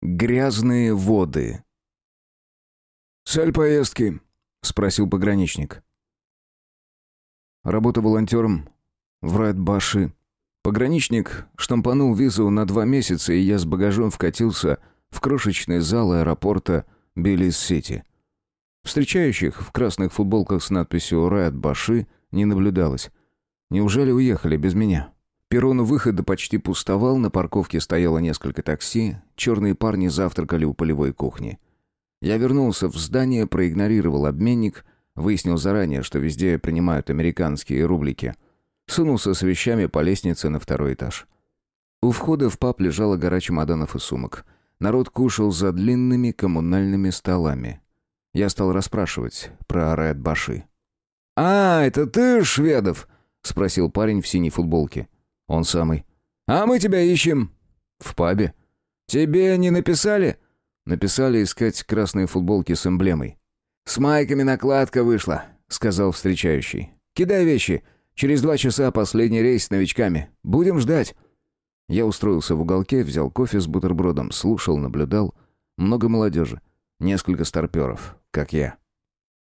Грязные воды. «Цель поездки?» — спросил пограничник. Работа волонтером в Райт-Баши. Пограничник штампанул визу на два месяца, и я с багажом вкатился в крошечный зал аэропорта Белиз-Сити. Встречающих в красных футболках с надписью «Райт-Баши» не наблюдалось. Неужели уехали без меня? Перрон у выхода почти пустовал, на парковке стояло несколько такси, черные парни завтракали у полевой кухни. Я вернулся в здание, проигнорировал обменник, выяснил заранее, что везде принимают американские рублики. Сунулся с вещами по лестнице на второй этаж. У входа в паб лежала гора чемоданов и сумок. Народ кушал за длинными коммунальными столами. Я стал расспрашивать про Ред Баши. «А, это ты, Шведов?» — спросил парень в синей футболке. «Он самый». «А мы тебя ищем». «В пабе». «Тебе не написали?» Написали искать красные футболки с эмблемой. «С майками накладка вышла», — сказал встречающий. «Кидай вещи. Через два часа последний рейс с новичками. Будем ждать». Я устроился в уголке, взял кофе с бутербродом, слушал, наблюдал. Много молодежи. Несколько старперов, как я.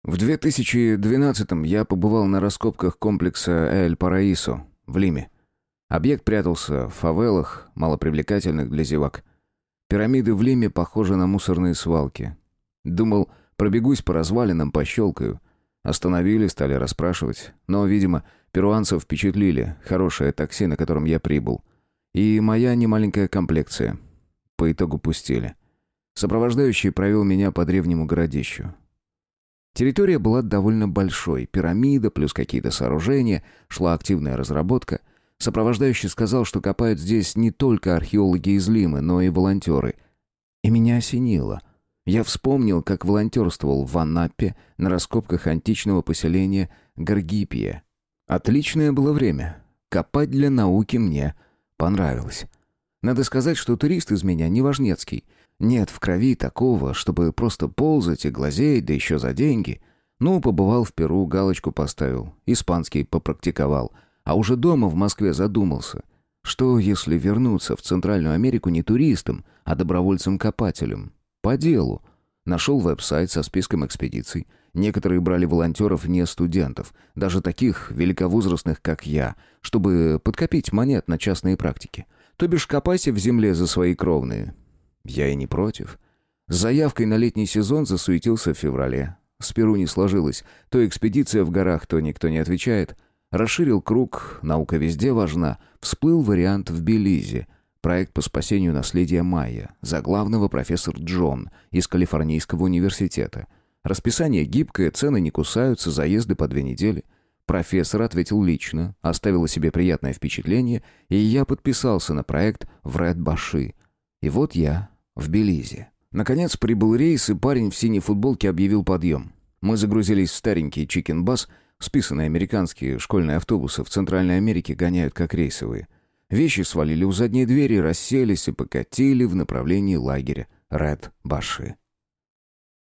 В 2012-м я побывал на раскопках комплекса Эль Параисо в Лиме. Объект прятался в фавелах, малопривлекательных для зевак. Пирамиды в Лиме похожи на мусорные свалки. Думал, пробегусь по развалинам, пощелкаю. Остановили, стали расспрашивать. Но, видимо, перуанцев впечатлили. Хорошее такси, на котором я прибыл. И моя немаленькая комплекция. По итогу пустили. Сопровождающий провел меня по древнему городищу. Территория была довольно большой. Пирамида плюс какие-то сооружения. Шла активная разработка. Сопровождающий сказал, что копают здесь не только археологи из Лимы, но и волонтеры. И меня осенило. Я вспомнил, как волонтерствовал в Анапе на раскопках античного поселения Гаргипия. Отличное было время. Копать для науки мне понравилось. Надо сказать, что турист из меня не важнецкий. Нет в крови такого, чтобы просто ползать и глазеть, да еще за деньги. Ну, побывал в Перу, галочку поставил, испанский попрактиковал — а уже дома в Москве задумался, что если вернуться в Центральную Америку не туристом, а добровольцем-копателем? По делу. Нашел веб-сайт со списком экспедиций. Некоторые брали волонтеров не студентов, даже таких великовозрастных, как я, чтобы подкопить монет на частные практики. То бишь копайся в земле за свои кровные. Я и не против. С заявкой на летний сезон засуетился в феврале. С Перу не сложилось. То экспедиция в горах, то никто не отвечает — Расширил круг, наука везде важна. Всплыл вариант в Белизе. Проект по спасению наследия майя. За главного профессор Джон из Калифорнийского университета. Расписание гибкое, цены не кусаются, заезды по две недели. Профессор ответил лично, оставил о себе приятное впечатление, и я подписался на проект в Ред-Баши. И вот я в Белизе. Наконец прибыл рейс, и парень в синей футболке объявил подъем. Мы загрузились в старенький чикен-бас — Списанные американские школьные автобусы в Центральной Америке гоняют как рейсовые. Вещи свалили у задней двери, расселись и покатили в направлении лагеря Ред-Баши.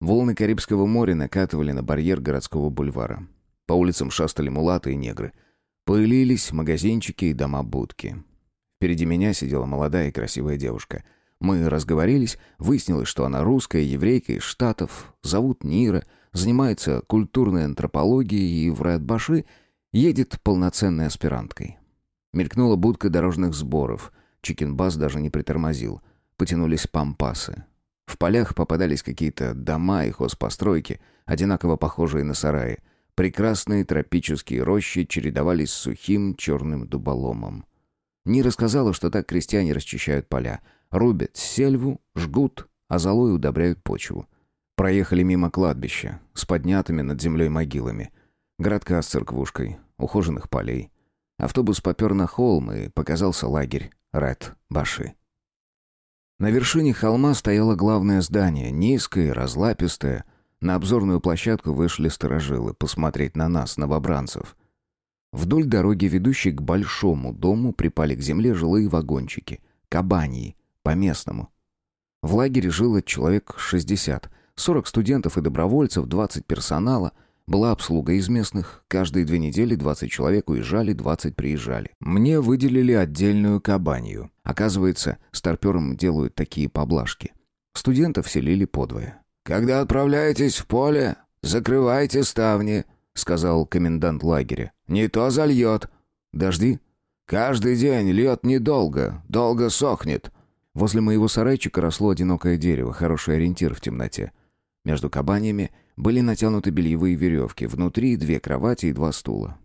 Волны Карибского моря накатывали на барьер городского бульвара. По улицам шастали мулаты и негры. Пылились магазинчики и дома-будки. Впереди меня сидела молодая и красивая девушка. Мы разговорились, выяснилось, что она русская, еврейка из Штатов, зовут Нира — занимается культурной антропологией и в Райатбаши едет полноценной аспиранткой. Мелькнула будка дорожных сборов. Чикенбас даже не притормозил. Потянулись пампасы. В полях попадались какие-то дома и хозпостройки, одинаково похожие на сараи. Прекрасные тропические рощи чередовались с сухим черным дуболомом. Не рассказала, что так крестьяне расчищают поля. Рубят сельву, жгут, а золой удобряют почву. Проехали мимо кладбища с поднятыми над землей могилами. Городка с церквушкой, ухоженных полей. Автобус попер на холм и показался лагерь Ред-Баши. На вершине холма стояло главное здание, низкое, разлапистое. На обзорную площадку вышли сторожилы посмотреть на нас, новобранцев. Вдоль дороги, ведущей к большому дому, припали к земле жилые вагончики. Кабаньи, по-местному. В лагере жило человек шестьдесят. 40 студентов и добровольцев, 20 персонала. Была обслуга из местных. Каждые две недели 20 человек уезжали, 20 приезжали. Мне выделили отдельную кабанью. Оказывается, старперам делают такие поблажки. Студентов селили подвое. «Когда отправляетесь в поле, закрывайте ставни», — сказал комендант лагеря. «Не то зальет». «Дожди?» «Каждый день льет недолго, долго сохнет». Возле моего сарайчика росло одинокое дерево, хороший ориентир в темноте. Между кабаньями были натянуты бельевые веревки, внутри две кровати и два стула.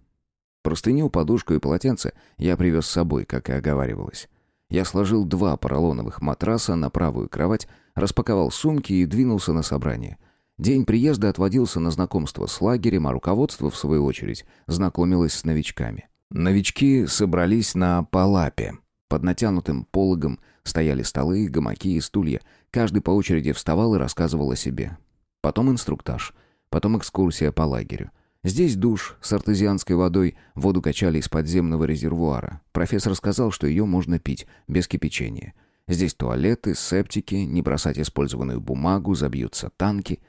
Простыню, подушку и полотенце я привез с собой, как и оговаривалось. Я сложил два поролоновых матраса на правую кровать, распаковал сумки и двинулся на собрание. День приезда отводился на знакомство с лагерем, а руководство, в свою очередь, знакомилось с новичками. Новички собрались на палапе. Под натянутым пологом стояли столы, гамаки и стулья. Каждый по очереди вставал и рассказывал о себе. Потом инструктаж. Потом экскурсия по лагерю. Здесь душ с артезианской водой, воду качали из подземного резервуара. Профессор сказал, что ее можно пить, без кипячения. Здесь туалеты, септики, не бросать использованную бумагу, забьются танки.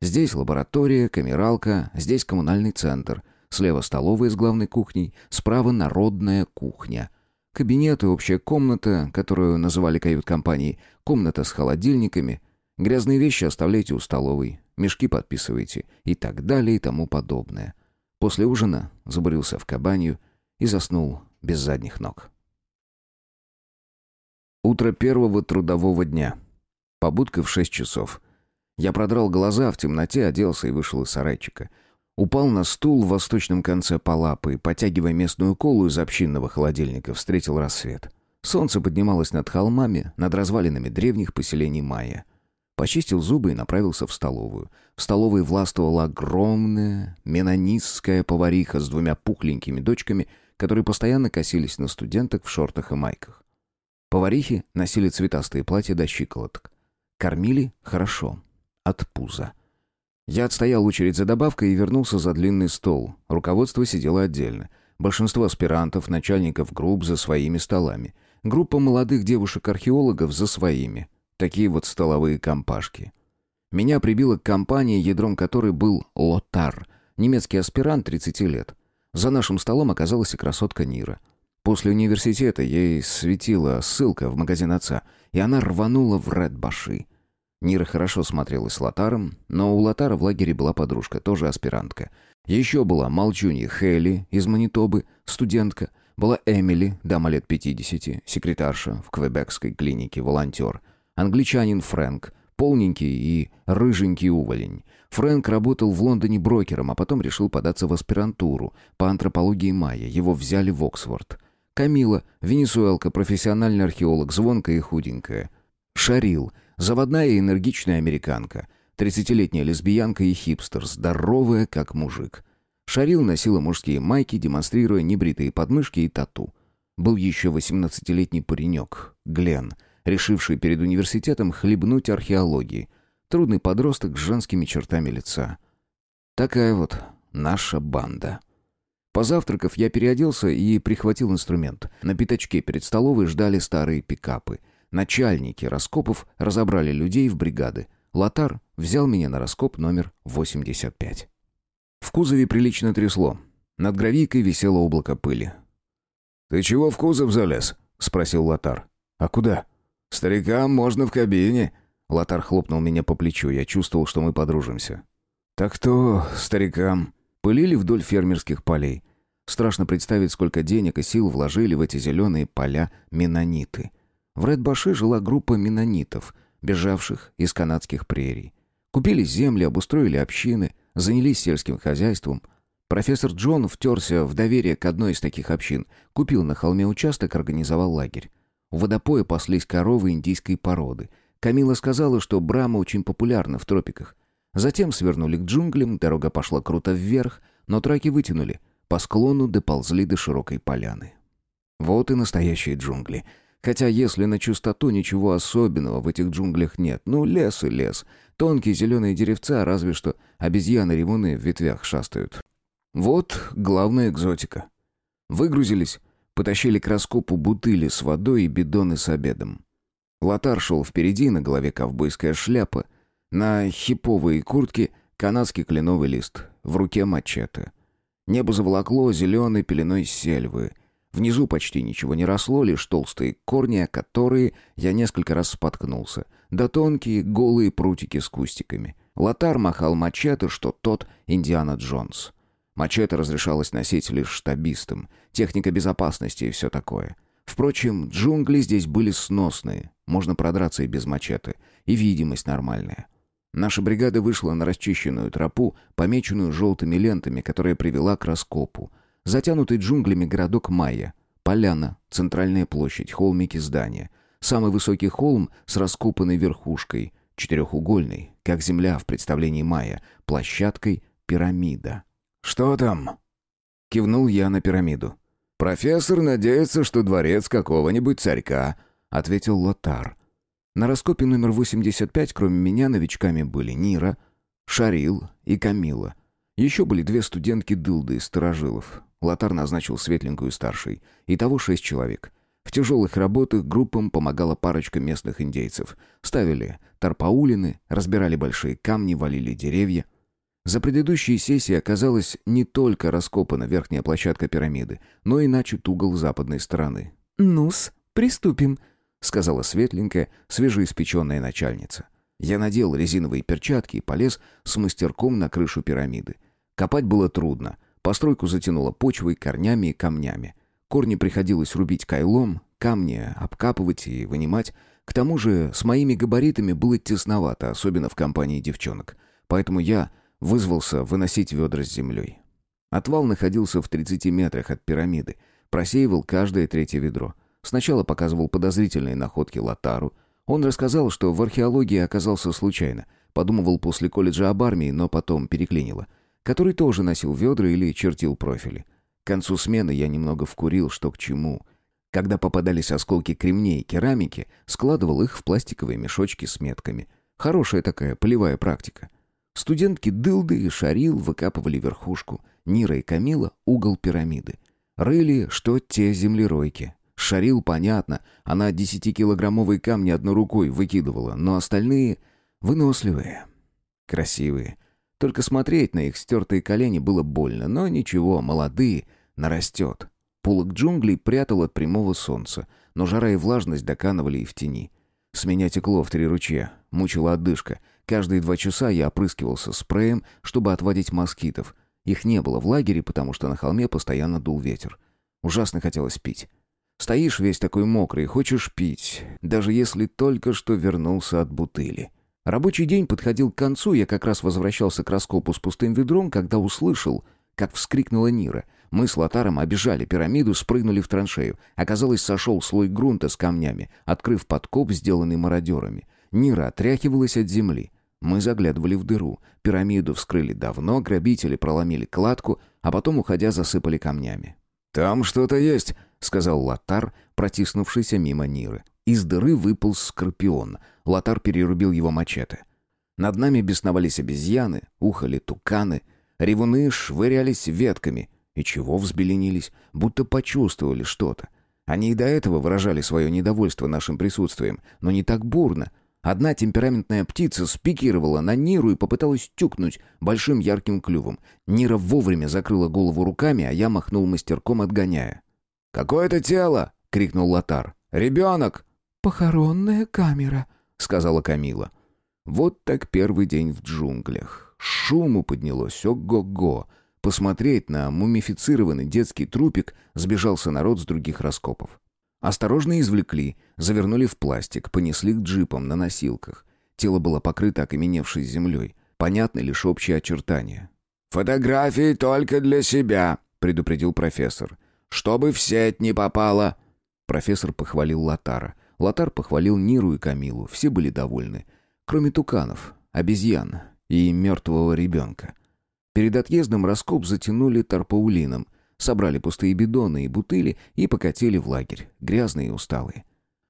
Здесь лаборатория, камералка, здесь коммунальный центр. Слева столовая с главной кухней, справа народная кухня. Кабинет и общая комната, которую называли кают-компанией, комната с холодильниками. Грязные вещи оставляйте у столовой мешки подписывайте и так далее и тому подобное. После ужина забурился в кабанью и заснул без задних ног. Утро первого трудового дня. Побудка в шесть часов. Я продрал глаза в темноте, оделся и вышел из сарайчика. Упал на стул в восточном конце палапы и, потягивая местную колу из общинного холодильника, встретил рассвет. Солнце поднималось над холмами, над развалинами древних поселений майя. Почистил зубы и направился в столовую. В столовой властвовала огромная менонистская повариха с двумя пухленькими дочками, которые постоянно косились на студенток в шортах и майках. Поварихи носили цветастые платья до щиколоток. Кормили хорошо. От пуза. Я отстоял очередь за добавкой и вернулся за длинный стол. Руководство сидело отдельно. Большинство аспирантов, начальников групп за своими столами. Группа молодых девушек-археологов за своими. Такие вот столовые компашки. Меня прибило к компании, ядром которой был Лотар, немецкий аспирант 30 лет. За нашим столом оказалась и красотка Нира. После университета ей светила ссылка в магазин отца, и она рванула в Редбаши. Нира хорошо смотрелась с Лотаром, но у Лотара в лагере была подружка, тоже аспирантка. Еще была молчунья Хелли из Манитобы, студентка. Была Эмили, дама лет 50, секретарша в квебекской клинике, волонтер – Англичанин Фрэнк, полненький и рыженький уволень. Фрэнк работал в Лондоне брокером, а потом решил податься в аспирантуру по антропологии майя. Его взяли в Оксфорд. Камила, венесуэлка, профессиональный археолог, звонкая и худенькая. Шарил, заводная и энергичная американка. Тридцатилетняя лесбиянка и хипстер, здоровая как мужик. Шарил носила мужские майки, демонстрируя небритые подмышки и тату. Был еще восемнадцатилетний паренек, Глен — решивший перед университетом хлебнуть археологии. Трудный подросток с женскими чертами лица. Такая вот наша банда. Позавтракав, я переоделся и прихватил инструмент. На пятачке перед столовой ждали старые пикапы. Начальники раскопов разобрали людей в бригады. Лотар взял меня на раскоп номер 85. В кузове прилично трясло. Над гравийкой висело облако пыли. «Ты чего в кузов залез?» — спросил Лотар. «А куда?» «Старикам можно в кабине». Лотар хлопнул меня по плечу, я чувствовал, что мы подружимся. «Так то, старикам». Пылили вдоль фермерских полей. Страшно представить, сколько денег и сил вложили в эти зеленые поля менониты. В Редбаше жила группа менонитов, бежавших из канадских прерий. Купили земли, обустроили общины, занялись сельским хозяйством. Профессор Джон втерся в доверие к одной из таких общин, купил на холме участок, организовал лагерь. У водопоя паслись коровы индийской породы. Камила сказала, что брама очень популярна в тропиках. Затем свернули к джунглям, дорога пошла круто вверх, но траки вытянули. По склону доползли до широкой поляны. Вот и настоящие джунгли. Хотя, если на чистоту, ничего особенного в этих джунглях нет. Ну, лес и лес. Тонкие зеленые деревца, разве что обезьяны-ревуны в ветвях шастают. Вот главная экзотика. Выгрузились, Потащили к раскопу бутыли с водой и бидоны с обедом. Лотар шел впереди, на голове ковбойская шляпа, на хиповой куртке канадский кленовый лист, в руке мачете. Небо заволокло зеленой пеленой сельвы. Внизу почти ничего не росло, лишь толстые корни, о которые я несколько раз споткнулся, да тонкие голые прутики с кустиками. Лотар махал мачете, что тот Индиана Джонс. Мачете разрешалось носить лишь штабистам, техника безопасности и все такое. Впрочем, джунгли здесь были сносные, можно продраться и без мачете, и видимость нормальная. Наша бригада вышла на расчищенную тропу, помеченную желтыми лентами, которая привела к раскопу. Затянутый джунглями городок Майя. Поляна, центральная площадь, холмики здания. Самый высокий холм с раскопанной верхушкой, четырехугольный, как земля в представлении Майя, площадкой пирамида. «Что там?» Кивнул я на пирамиду. «Профессор надеется, что дворец какого-нибудь царька», — ответил Лотар. На раскопе номер 85, кроме меня, новичками были Нира, Шарил и Камила. Еще были две студентки Дылды из Старожилов. Лотар назначил светленькую старшей. Итого шесть человек. В тяжелых работах группам помогала парочка местных индейцев. Ставили тарпаулины, разбирали большие камни, валили деревья. За предыдущие сессии оказалась не только раскопана верхняя площадка пирамиды, но и начат угол западной стороны. «Ну-с, приступим», сказала светленькая, свежеиспеченная начальница. Я надел резиновые перчатки и полез с мастерком на крышу пирамиды. Копать было трудно. Постройку затянуло почвой, корнями и камнями. Корни приходилось рубить кайлом, камни обкапывать и вынимать. К тому же с моими габаритами было тесновато, особенно в компании девчонок. Поэтому я вызвался выносить ведра с землей. Отвал находился в 30 метрах от пирамиды. Просеивал каждое третье ведро. Сначала показывал подозрительные находки Латару. Он рассказал, что в археологии оказался случайно. Подумывал после колледжа об армии, но потом переклинило. Который тоже носил ведра или чертил профили. К концу смены я немного вкурил, что к чему. Когда попадались осколки кремней и керамики, складывал их в пластиковые мешочки с метками. Хорошая такая полевая практика. Студентки Дылды и Шарил выкапывали верхушку. Нира и Камила — угол пирамиды. Рыли, что те землеройки. Шарил, понятно, она десятикилограммовые камни одной рукой выкидывала, но остальные выносливые, красивые. Только смотреть на их стертые колени было больно, но ничего, молодые, нарастет. Полок джунглей прятал от прямого солнца, но жара и влажность доканывали и в тени. С меня текло в три ручья, мучила отдышка. Каждые два часа я опрыскивался спреем, чтобы отводить москитов. Их не было в лагере, потому что на холме постоянно дул ветер. Ужасно хотелось пить. Стоишь весь такой мокрый, хочешь пить, даже если только что вернулся от бутыли. Рабочий день подходил к концу, я как раз возвращался к раскопу с пустым ведром, когда услышал, как вскрикнула Нира. Мы с Лотаром обижали пирамиду, спрыгнули в траншею. Оказалось, сошел слой грунта с камнями, открыв подкоп, сделанный мародерами. Нира отряхивалась от земли. Мы заглядывали в дыру. Пирамиду вскрыли давно, грабители проломили кладку, а потом, уходя, засыпали камнями. «Там что-то есть», — сказал Лотар, протиснувшийся мимо Ниры. Из дыры выполз скорпион. Лотар перерубил его мачете. Над нами бесновались обезьяны, ухали туканы. Ревуны швырялись ветками. И чего взбеленились? Будто почувствовали что-то. Они и до этого выражали свое недовольство нашим присутствием, но не так бурно — Одна темпераментная птица спикировала на Ниру и попыталась тюкнуть большим ярким клювом. Нира вовремя закрыла голову руками, а я махнул мастерком, отгоняя. «Какое-то тело!» — крикнул Лотар. «Ребенок!» «Похоронная камера», — сказала Камила. Вот так первый день в джунглях. Шуму поднялось, ого-го. Посмотреть на мумифицированный детский трупик сбежался народ с других раскопов. Осторожно извлекли, завернули в пластик, понесли к джипам на носилках. Тело было покрыто окаменевшей землей. Понятны лишь общие очертания. «Фотографии только для себя», — предупредил профессор. «Чтобы в сеть не попало». Профессор похвалил Латара. Латар похвалил Ниру и Камилу. Все были довольны. Кроме туканов, обезьян и мертвого ребенка. Перед отъездом раскоп затянули тарпаулином — Собрали пустые бидоны и бутыли и покатили в лагерь, грязные и усталые.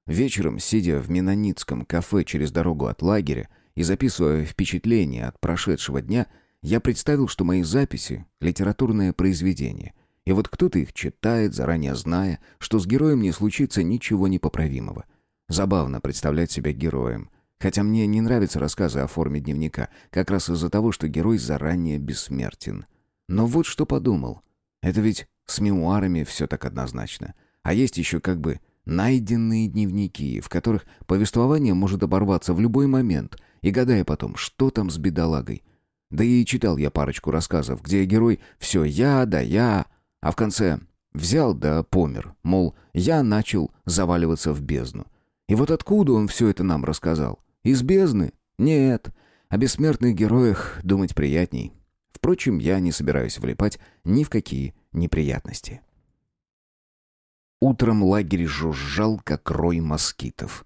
Вечером, сидя в менонитском кафе через дорогу от лагеря и записывая впечатления от прошедшего дня, я представил, что мои записи — литературное произведение. И вот кто-то их читает, заранее зная, что с героем не случится ничего непоправимого. Забавно представлять себя героем. Хотя мне не нравятся рассказы о форме дневника, как раз из-за того, что герой заранее бессмертен. Но вот что подумал — это ведь С мемуарами все так однозначно. А есть еще как бы найденные дневники, в которых повествование может оборваться в любой момент, и гадая потом, что там с бедолагой. Да и читал я парочку рассказов, где герой «все я, да я», а в конце взял да помер, мол, я начал заваливаться в бездну. И вот откуда он все это нам рассказал? Из бездны? Нет. О бессмертных героях думать приятней. Впрочем, я не собираюсь влипать ни в какие неприятности. Утром лагерь жужжал, как рой москитов.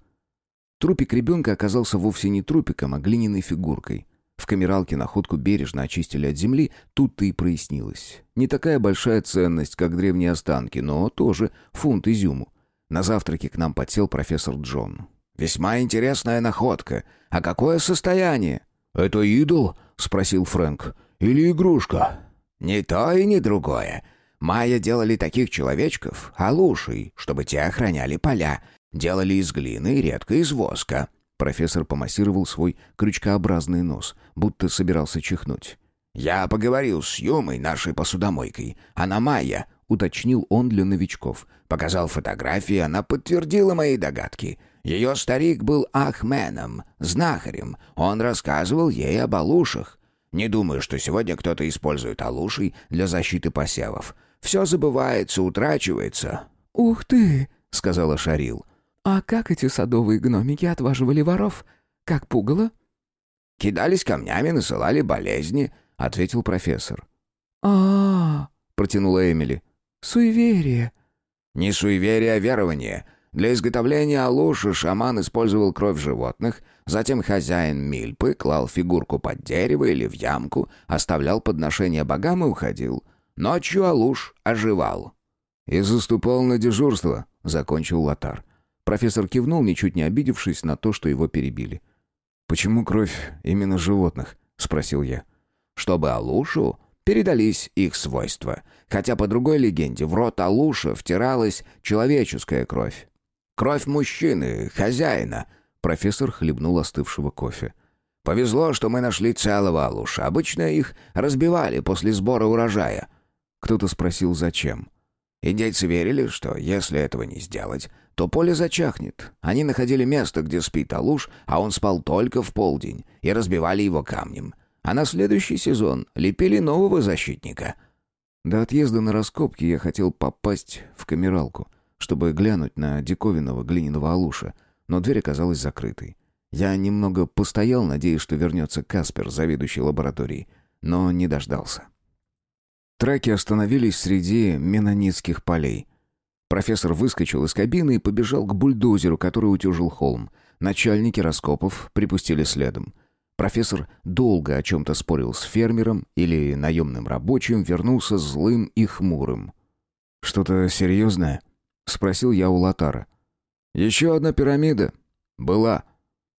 Трупик ребенка оказался вовсе не трупиком, а глиняной фигуркой. В камералке находку бережно очистили от земли, тут-то и прояснилось. Не такая большая ценность, как древние останки, но тоже фунт изюму. На завтраке к нам подсел профессор Джон. «Весьма интересная находка. А какое состояние?» «Это идол?» — спросил Фрэнк. «Или игрушка?» «Ни то и ни другое. Майя делали таких человечков, алушей, чтобы те охраняли поля. Делали из глины, редко из воска». Профессор помассировал свой крючкообразный нос, будто собирался чихнуть. «Я поговорил с Юмой, нашей посудомойкой. Она Майя», — уточнил он для новичков. Показал фотографии, она подтвердила мои догадки. Ее старик был Ахменом, знахарем. Он рассказывал ей об алушах. Не думаю, что сегодня кто-то использует алушей для защиты посевов. Все забывается, утрачивается». «Ух ты!» — сказала Шарил. «А как эти садовые гномики отваживали воров? Как пугало?» «Кидались камнями, насылали болезни», — ответил профессор. а, протянула Эмили. «Суеверие». «Не суеверие, а верование. Для изготовления алуши шаман использовал кровь животных, затем хозяин мильпы клал фигурку под дерево или в ямку, оставлял подношение богам и уходил. Ночью Алуш оживал. «И заступал на дежурство», — закончил Лотар. Профессор кивнул, ничуть не обидевшись на то, что его перебили. «Почему кровь именно животных?» — спросил я. «Чтобы Алушу передались их свойства. Хотя, по другой легенде, в рот Алуша втиралась человеческая кровь. Кровь мужчины, хозяина». Профессор хлебнул остывшего кофе. «Повезло, что мы нашли целого Алуша. Обычно их разбивали после сбора урожая». Кто-то спросил, зачем. Индейцы верили, что если этого не сделать, то поле зачахнет. Они находили место, где спит Алуш, а он спал только в полдень, и разбивали его камнем. А на следующий сезон лепили нового защитника. До отъезда на раскопки я хотел попасть в камералку, чтобы глянуть на диковинного глиняного Алуша, но дверь оказалась закрытой. Я немного постоял, надеясь, что вернется Каспер, заведующий лабораторией, но не дождался. Траки остановились среди менонитских полей. Профессор выскочил из кабины и побежал к бульдозеру, который утюжил холм. Начальники раскопов припустили следом. Профессор долго о чем-то спорил с фермером или наемным рабочим, вернулся злым и хмурым. «Что-то серьезное?» — спросил я у Латара. «Еще одна пирамида. Была.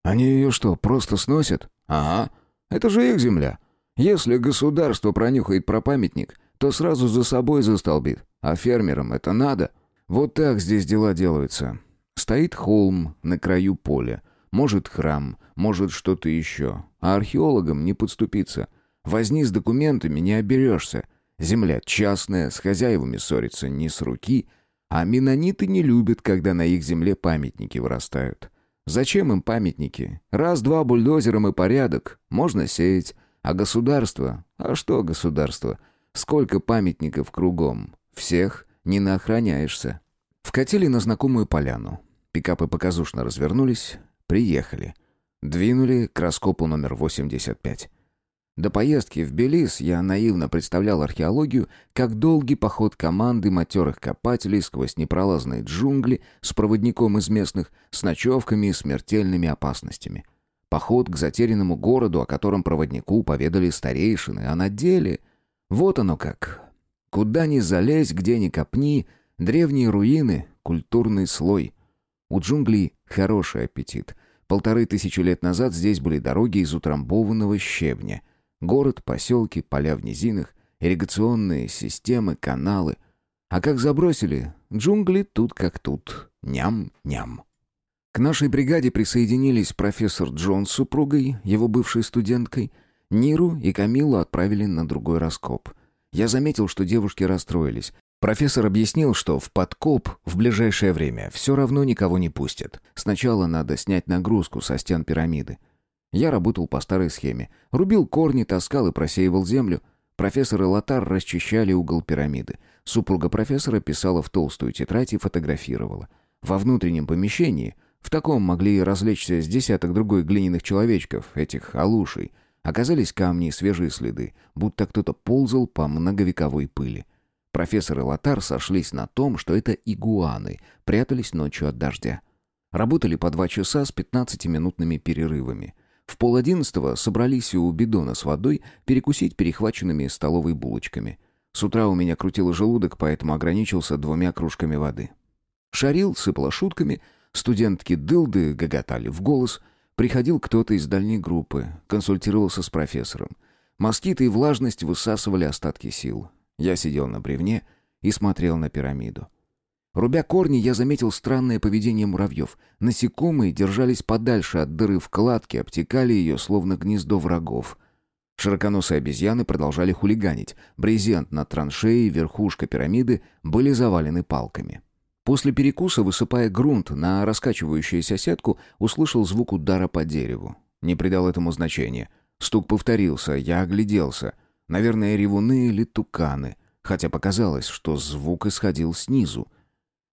Они ее что, просто сносят? Ага. Это же их земля. Если государство пронюхает про памятник, то сразу за собой застолбит. А фермерам это надо. Вот так здесь дела делаются. Стоит холм на краю поля. Может храм, может что-то еще. А археологам не подступиться. Возни с документами не оберешься. Земля частная, с хозяевами ссориться не с руки. А менониты не любят, когда на их земле памятники вырастают. Зачем им памятники? Раз-два бульдозером и порядок. Можно сеять. А государство? А что государство? Сколько памятников кругом. Всех не наохраняешься. Вкатили на знакомую поляну. Пикапы показушно развернулись. Приехали. Двинули к раскопу номер 85. До поездки в Белиз я наивно представлял археологию как долгий поход команды матерых копателей сквозь непролазные джунгли с проводником из местных, с ночевками и смертельными опасностями. Поход к затерянному городу, о котором проводнику поведали старейшины, а на деле вот оно как. Куда ни залезь, где ни копни, древние руины, культурный слой. У джунглей хороший аппетит. Полторы тысячи лет назад здесь были дороги из утрамбованного щебня. Город, поселки, поля в низинах, ирригационные системы, каналы. А как забросили, джунгли тут как тут. Ням-ням. К нашей бригаде присоединились профессор Джон с супругой, его бывшей студенткой — Ниру и Камилу отправили на другой раскоп. Я заметил, что девушки расстроились. Профессор объяснил, что в подкоп в ближайшее время все равно никого не пустят. Сначала надо снять нагрузку со стен пирамиды. Я работал по старой схеме. Рубил корни, таскал и просеивал землю. Профессор и Лотар расчищали угол пирамиды. Супруга профессора писала в толстую тетрадь и фотографировала. Во внутреннем помещении, в таком могли развлечься с десяток другой глиняных человечков, этих алушей, оказались камни и свежие следы, будто кто-то ползал по многовековой пыли. Профессор и Лотар сошлись на том, что это игуаны, прятались ночью от дождя. Работали по два часа с пятнадцатиминутными перерывами. В пол одиннадцатого собрались у бидона с водой перекусить перехваченными столовой булочками. С утра у меня крутило желудок, поэтому ограничился двумя кружками воды. Шарил, сыпала шутками, студентки дылды гоготали в голос. Приходил кто-то из дальней группы, консультировался с профессором. Москиты и влажность высасывали остатки сил. Я сидел на бревне и смотрел на пирамиду. Рубя корни, я заметил странное поведение муравьев. Насекомые держались подальше от дыры в кладке, обтекали ее, словно гнездо врагов. Широконосые обезьяны продолжали хулиганить. Брезент на траншеи и верхушка пирамиды были завалены палками. После перекуса, высыпая грунт на раскачивающуюся сетку, услышал звук удара по дереву. Не придал этому значения. Стук повторился, я огляделся — Наверное, ревуны или туканы, хотя показалось, что звук исходил снизу.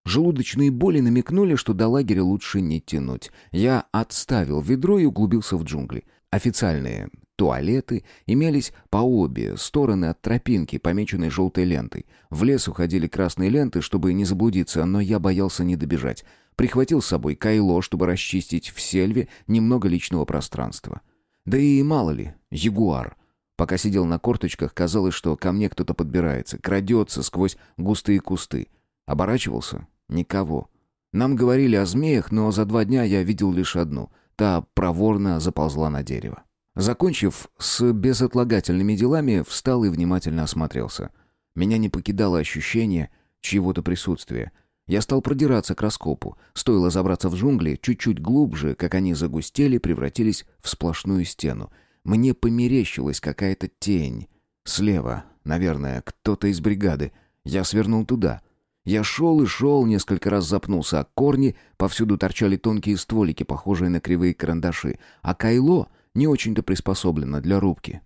Желудочные боли намекнули, что до лагеря лучше не тянуть. Я отставил ведро и углубился в джунгли. Официальные туалеты имелись по обе стороны от тропинки, помеченной желтой лентой. В лес уходили красные ленты, чтобы не заблудиться, но я боялся не добежать. Прихватил с собой кайло, чтобы расчистить в сельве немного личного пространства. Да и мало ли, ягуар — Пока сидел на корточках, казалось, что ко мне кто-то подбирается, крадется сквозь густые кусты. Оборачивался — никого. Нам говорили о змеях, но за два дня я видел лишь одну. Та проворно заползла на дерево. Закончив с безотлагательными делами, встал и внимательно осмотрелся. Меня не покидало ощущение чьего-то присутствия. Я стал продираться к раскопу. Стоило забраться в джунгли, чуть-чуть глубже, как они загустели, превратились в сплошную стену — мне померещилась какая-то тень. Слева, наверное, кто-то из бригады. Я свернул туда. Я шел и шел, несколько раз запнулся, а корни повсюду торчали тонкие стволики, похожие на кривые карандаши, а кайло не очень-то приспособлено для рубки.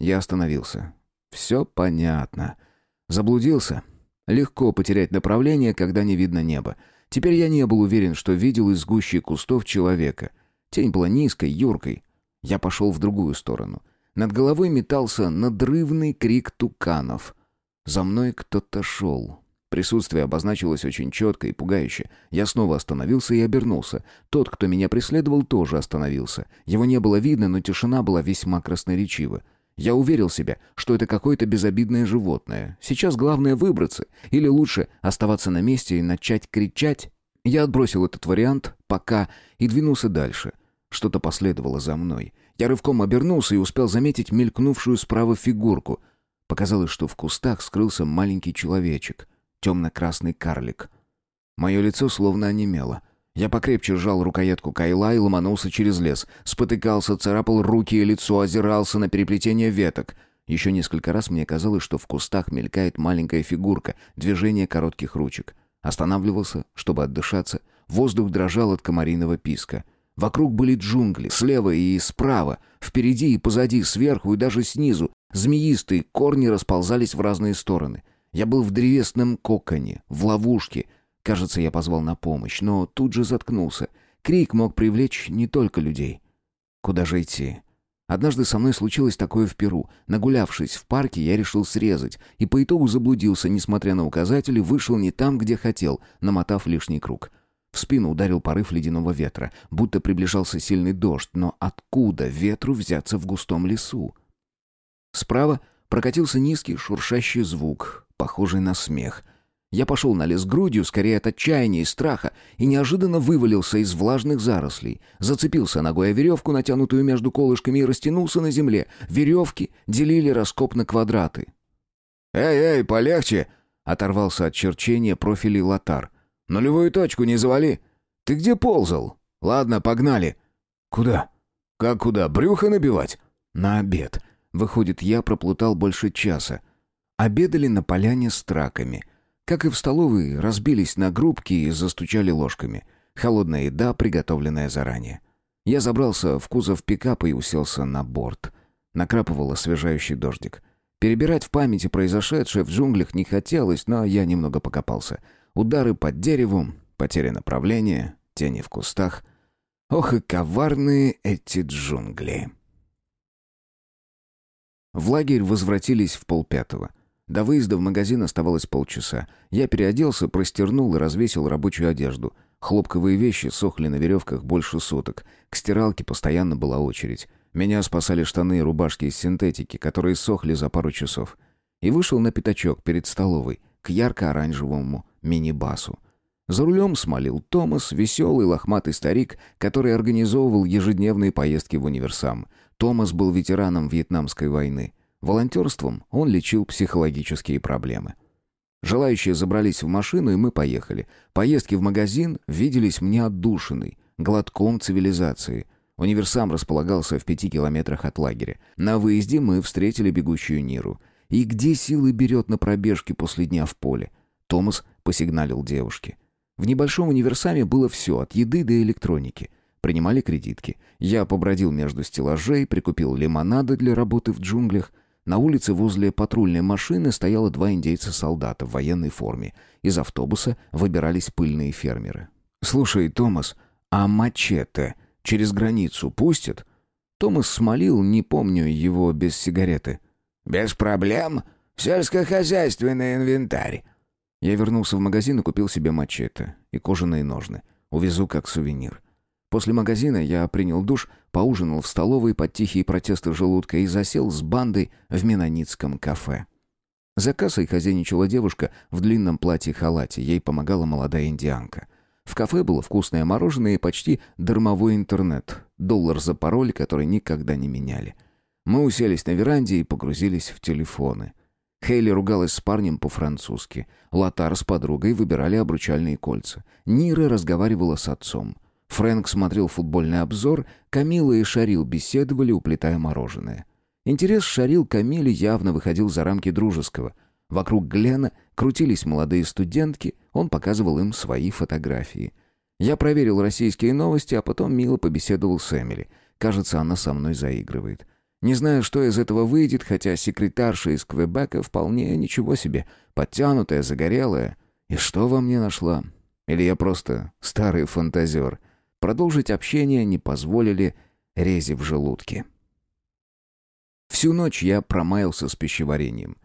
Я остановился. Все понятно. Заблудился. Легко потерять направление, когда не видно неба. Теперь я не был уверен, что видел из гущей кустов человека. Тень была низкой, юркой. Я пошел в другую сторону. Над головой метался надрывный крик туканов. За мной кто-то шел. Присутствие обозначилось очень четко и пугающе. Я снова остановился и обернулся. Тот, кто меня преследовал, тоже остановился. Его не было видно, но тишина была весьма красноречива. Я уверил себя, что это какое-то безобидное животное. Сейчас главное выбраться. Или лучше оставаться на месте и начать кричать. Я отбросил этот вариант пока и двинулся дальше — что-то последовало за мной. Я рывком обернулся и успел заметить мелькнувшую справа фигурку. Показалось, что в кустах скрылся маленький человечек. Темно-красный карлик. Мое лицо словно онемело. Я покрепче сжал рукоятку кайла и ломанулся через лес. Спотыкался, царапал руки и лицо, озирался на переплетение веток. Еще несколько раз мне казалось, что в кустах мелькает маленькая фигурка, движение коротких ручек. Останавливался, чтобы отдышаться. Воздух дрожал от комариного писка. Вокруг были джунгли, слева и справа, впереди и позади, сверху и даже снизу. Змеистые корни расползались в разные стороны. Я был в древесном коконе, в ловушке. Кажется, я позвал на помощь, но тут же заткнулся. Крик мог привлечь не только людей. Куда же идти? Однажды со мной случилось такое в Перу. Нагулявшись в парке, я решил срезать, и по итогу заблудился, несмотря на указатели, вышел не там, где хотел, намотав лишний круг. В спину ударил порыв ледяного ветра, будто приближался сильный дождь, но откуда ветру взяться в густом лесу? Справа прокатился низкий шуршащий звук, похожий на смех. Я пошел на лес грудью, скорее от отчаяния и страха, и неожиданно вывалился из влажных зарослей. Зацепился ногой о веревку, натянутую между колышками, и растянулся на земле. Веревки делили раскоп на квадраты. «Эй, эй, полегче!» — оторвался от черчения профилей лотар. Нулевую точку не завали. Ты где ползал? Ладно, погнали. Куда? Как куда? Брюхо набивать? На обед. Выходит, я проплутал больше часа. Обедали на поляне с траками. Как и в столовой, разбились на группки и застучали ложками. Холодная еда, приготовленная заранее. Я забрался в кузов пикапа и уселся на борт. Накрапывал освежающий дождик. Перебирать в памяти произошедшее в джунглях не хотелось, но я немного покопался. Удары под деревом, потеря направления, тени в кустах. Ох и коварные эти джунгли. В лагерь возвратились в полпятого. До выезда в магазин оставалось полчаса. Я переоделся, простернул и развесил рабочую одежду. Хлопковые вещи сохли на веревках больше суток. К стиралке постоянно была очередь. Меня спасали штаны и рубашки из синтетики, которые сохли за пару часов. И вышел на пятачок перед столовой, к ярко-оранжевому мини-басу. За рулем смолил Томас, веселый лохматый старик, который организовывал ежедневные поездки в универсам. Томас был ветераном Вьетнамской войны. Волонтерством он лечил психологические проблемы. Желающие забрались в машину, и мы поехали. Поездки в магазин виделись мне отдушиной, глотком цивилизации. Универсам располагался в пяти километрах от лагеря. На выезде мы встретили бегущую Ниру. И где силы берет на пробежке после дня в поле? Томас посигналил девушке. В небольшом универсаме было все, от еды до электроники. Принимали кредитки. Я побродил между стеллажей, прикупил лимонада для работы в джунглях. На улице возле патрульной машины стояло два индейца-солдата в военной форме. Из автобуса выбирались пыльные фермеры. «Слушай, Томас, а мачете через границу пустят?» Томас смолил, не помню его без сигареты. «Без проблем. Сельскохозяйственный инвентарь». Я вернулся в магазин и купил себе мачете и кожаные ножны. Увезу как сувенир. После магазина я принял душ, поужинал в столовой под тихие протесты желудка и засел с бандой в менонитском кафе. За кассой хозяйничала девушка в длинном платье-халате, ей помогала молодая индианка. В кафе было вкусное мороженое и почти дармовой интернет, доллар за пароль, который никогда не меняли. Мы уселись на веранде и погрузились в телефоны. Хейли ругалась с парнем по-французски. Лотар с подругой выбирали обручальные кольца. Нира разговаривала с отцом. Фрэнк смотрел футбольный обзор, Камила и Шарил беседовали, уплетая мороженое. Интерес Шарил Камиле явно выходил за рамки дружеского. Вокруг Глена крутились молодые студентки, он показывал им свои фотографии. Я проверил российские новости, а потом мило побеседовал с Эмили. Кажется, она со мной заигрывает. Не знаю, что из этого выйдет, хотя секретарша из Квебека вполне ничего себе. Подтянутая, загорелая. И что во мне нашла? Или я просто старый фантазер? Продолжить общение не позволили рези в желудке. Всю ночь я промаялся с пищеварением.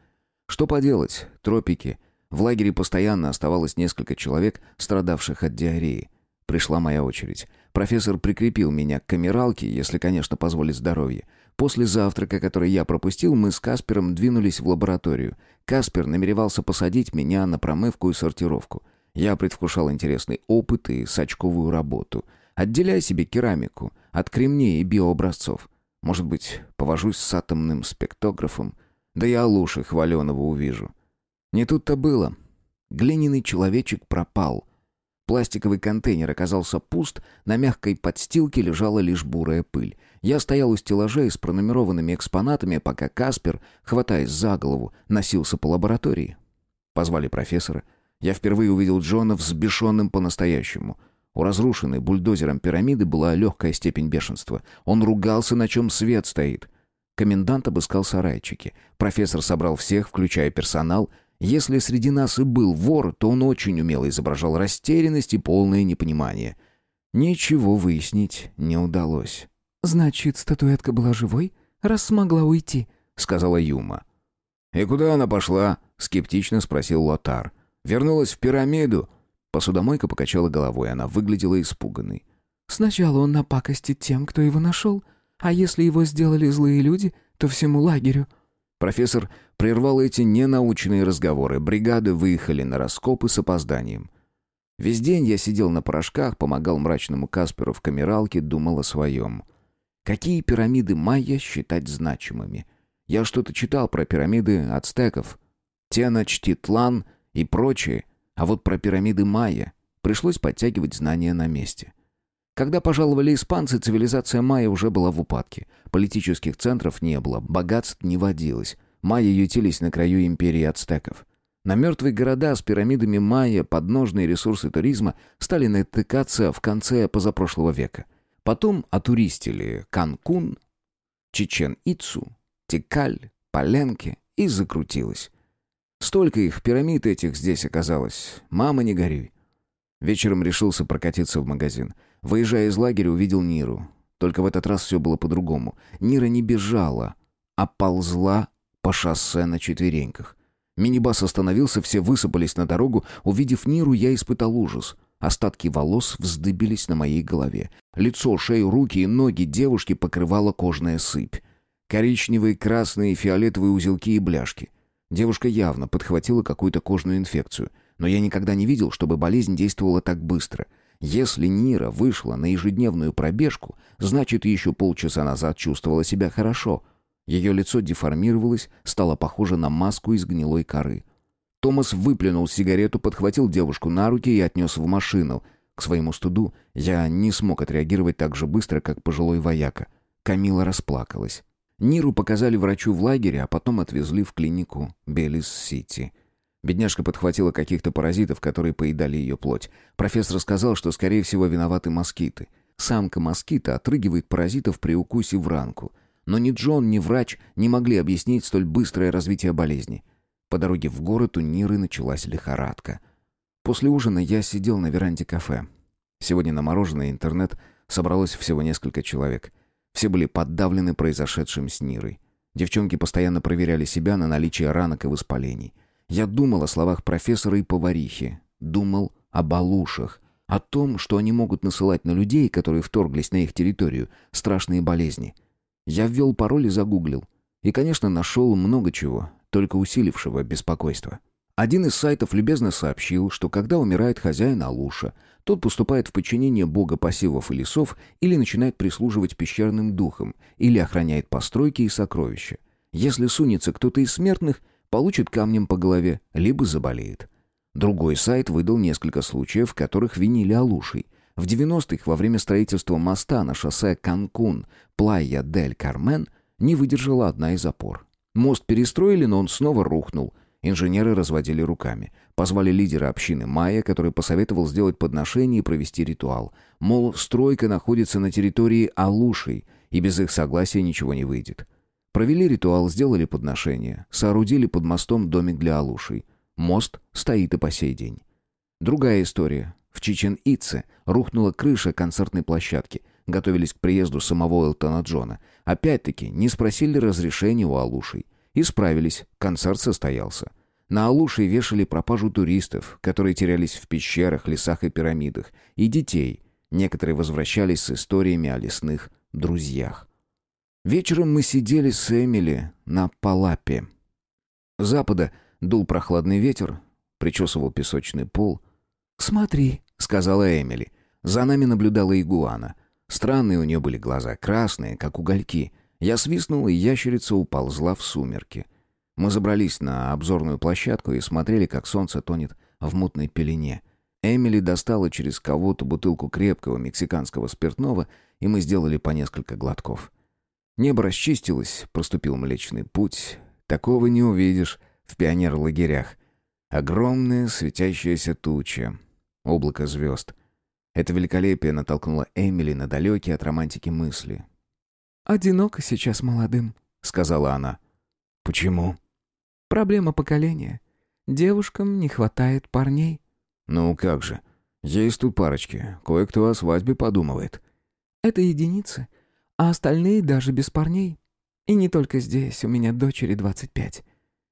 Что поделать, тропики. В лагере постоянно оставалось несколько человек, страдавших от диареи. Пришла моя очередь. Профессор прикрепил меня к камералке, если, конечно, позволит здоровье. После завтрака, который я пропустил, мы с Каспером двинулись в лабораторию. Каспер намеревался посадить меня на промывку и сортировку. Я предвкушал интересный опыт и сачковую работу — Отделяй себе керамику от кремней и биообразцов. Может быть, повожусь с атомным спектографом. Да я лучше хваленого увижу. Не тут-то было. Глиняный человечек пропал. Пластиковый контейнер оказался пуст, на мягкой подстилке лежала лишь бурая пыль. Я стоял у стеллажей с пронумерованными экспонатами, пока Каспер, хватаясь за голову, носился по лаборатории. Позвали профессора. Я впервые увидел Джона взбешенным по-настоящему — у разрушенной бульдозером пирамиды была легкая степень бешенства. Он ругался, на чем свет стоит. Комендант обыскал сарайчики. Профессор собрал всех, включая персонал. Если среди нас и был вор, то он очень умело изображал растерянность и полное непонимание. Ничего выяснить не удалось. «Значит, статуэтка была живой, раз смогла уйти», — сказала Юма. «И куда она пошла?» — скептично спросил Лотар. «Вернулась в пирамиду. Посудомойка покачала головой, она выглядела испуганной. «Сначала он напакостит тем, кто его нашел, а если его сделали злые люди, то всему лагерю». Профессор прервал эти ненаучные разговоры. Бригады выехали на раскопы с опозданием. Весь день я сидел на порошках, помогал мрачному Касперу в камералке, думал о своем. Какие пирамиды майя считать значимыми? Я что-то читал про пирамиды ацтеков. Теночтитлан и прочие. А вот про пирамиды майя пришлось подтягивать знания на месте. Когда пожаловали испанцы, цивилизация майя уже была в упадке. Политических центров не было, богатств не водилось. Майя ютились на краю империи ацтеков. На мертвые города с пирамидами майя подножные ресурсы туризма стали натыкаться в конце позапрошлого века. Потом отуристили Канкун, Чечен-Ицу, Тикаль, Поленки и закрутилось. Столько их, пирамид этих здесь оказалось. Мама, не горюй. Вечером решился прокатиться в магазин. Выезжая из лагеря, увидел Ниру. Только в этот раз все было по-другому. Нира не бежала, а ползла по шоссе на четвереньках. Минибас остановился, все высыпались на дорогу. Увидев Ниру, я испытал ужас. Остатки волос вздыбились на моей голове. Лицо, шею, руки и ноги девушки покрывала кожная сыпь. Коричневые, красные, фиолетовые узелки и бляшки. Девушка явно подхватила какую-то кожную инфекцию. Но я никогда не видел, чтобы болезнь действовала так быстро. Если Нира вышла на ежедневную пробежку, значит, еще полчаса назад чувствовала себя хорошо — ее лицо деформировалось, стало похоже на маску из гнилой коры. Томас выплюнул сигарету, подхватил девушку на руки и отнес в машину. К своему студу я не смог отреагировать так же быстро, как пожилой вояка. Камила расплакалась. Ниру показали врачу в лагере, а потом отвезли в клинику Белис-Сити. Бедняжка подхватила каких-то паразитов, которые поедали ее плоть. Профессор сказал, что, скорее всего, виноваты москиты. Самка москита отрыгивает паразитов при укусе в ранку. Но ни Джон, ни врач не могли объяснить столь быстрое развитие болезни. По дороге в город у Ниры началась лихорадка. После ужина я сидел на веранде кафе. Сегодня на мороженое интернет собралось всего несколько человек. Все были подавлены произошедшим с Нирой. Девчонки постоянно проверяли себя на наличие ранок и воспалений. Я думал о словах профессора и поварихи. Думал о балушах. О том, что они могут насылать на людей, которые вторглись на их территорию, страшные болезни — я ввел пароль и загуглил. И, конечно, нашел много чего, только усилившего беспокойство. Один из сайтов любезно сообщил, что когда умирает хозяин Алуша, тот поступает в подчинение бога пассивов и лесов или начинает прислуживать пещерным духам, или охраняет постройки и сокровища. Если сунется кто-то из смертных, получит камнем по голове, либо заболеет. Другой сайт выдал несколько случаев, в которых винили Алушей – в 90-х, во время строительства моста на шоссе Канкун, Плайя-дель-Кармен, не выдержала одна из опор. Мост перестроили, но он снова рухнул. Инженеры разводили руками. Позвали лидера общины Майя, который посоветовал сделать подношение и провести ритуал. Мол, стройка находится на территории Алушей, и без их согласия ничего не выйдет. Провели ритуал, сделали подношение, соорудили под мостом домик для Алушей. Мост стоит и по сей день. Другая история. В Чичен-Итце рухнула крыша концертной площадки. Готовились к приезду самого Элтона Джона. Опять-таки, не спросили разрешения у Алушей. И справились, концерт состоялся. На Алушей вешали пропажу туристов, которые терялись в пещерах, лесах и пирамидах, и детей. Некоторые возвращались с историями о лесных друзьях. Вечером мы сидели с Эмили на Палапе. Запада дул прохладный ветер, причесывал песочный пол — «Смотри», — сказала Эмили. За нами наблюдала игуана. Странные у нее были глаза, красные, как угольки. Я свистнул, и ящерица уползла в сумерки. Мы забрались на обзорную площадку и смотрели, как солнце тонет в мутной пелене. Эмили достала через кого-то бутылку крепкого мексиканского спиртного, и мы сделали по несколько глотков. Небо расчистилось, проступил Млечный Путь. Такого не увидишь в пионер-лагерях. Огромная светящаяся туча, облако звезд. Это великолепие натолкнуло Эмили на далекие от романтики мысли. «Одиноко сейчас молодым», — сказала она. «Почему?» «Проблема поколения. Девушкам не хватает парней». «Ну как же. Есть тут парочки. Кое-кто о свадьбе подумывает». «Это единицы. А остальные даже без парней. И не только здесь. У меня дочери двадцать пять».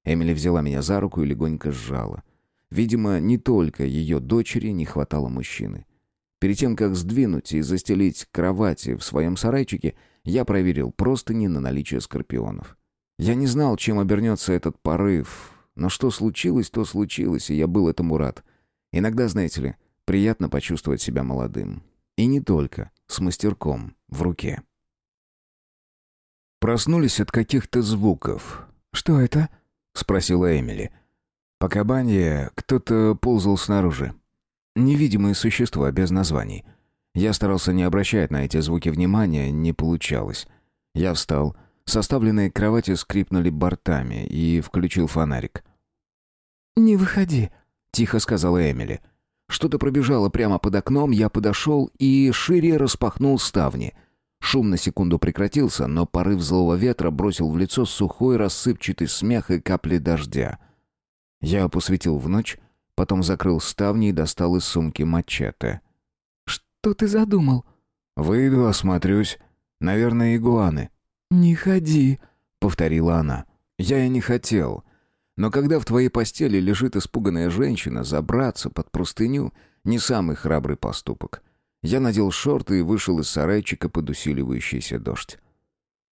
Эмили взяла меня за руку и легонько сжала. Видимо, не только ее дочери не хватало мужчины. Перед тем, как сдвинуть и застелить кровати в своем сарайчике, я проверил простыни на наличие скорпионов. Я не знал, чем обернется этот порыв, но что случилось, то случилось, и я был этому рад. Иногда, знаете ли, приятно почувствовать себя молодым. И не только, с мастерком в руке. Проснулись от каких-то звуков. «Что это?» — спросила Эмили. — по кабанье кто-то ползал снаружи. Невидимые существа без названий. Я старался не обращать на эти звуки внимания, не получалось. Я встал. Составленные кровати скрипнули бортами и включил фонарик. «Не выходи», — тихо сказала Эмили. Что-то пробежало прямо под окном, я подошел и шире распахнул ставни. Шум на секунду прекратился, но порыв злого ветра бросил в лицо сухой рассыпчатый смех и капли дождя. Я посветил в ночь, потом закрыл ставни и достал из сумки мачете. «Что ты задумал?» «Выйду, осмотрюсь. Наверное, игуаны». «Не ходи», — повторила она. «Я и не хотел. Но когда в твоей постели лежит испуганная женщина, забраться под простыню — не самый храбрый поступок. Я надел шорты и вышел из сарайчика под усиливающийся дождь.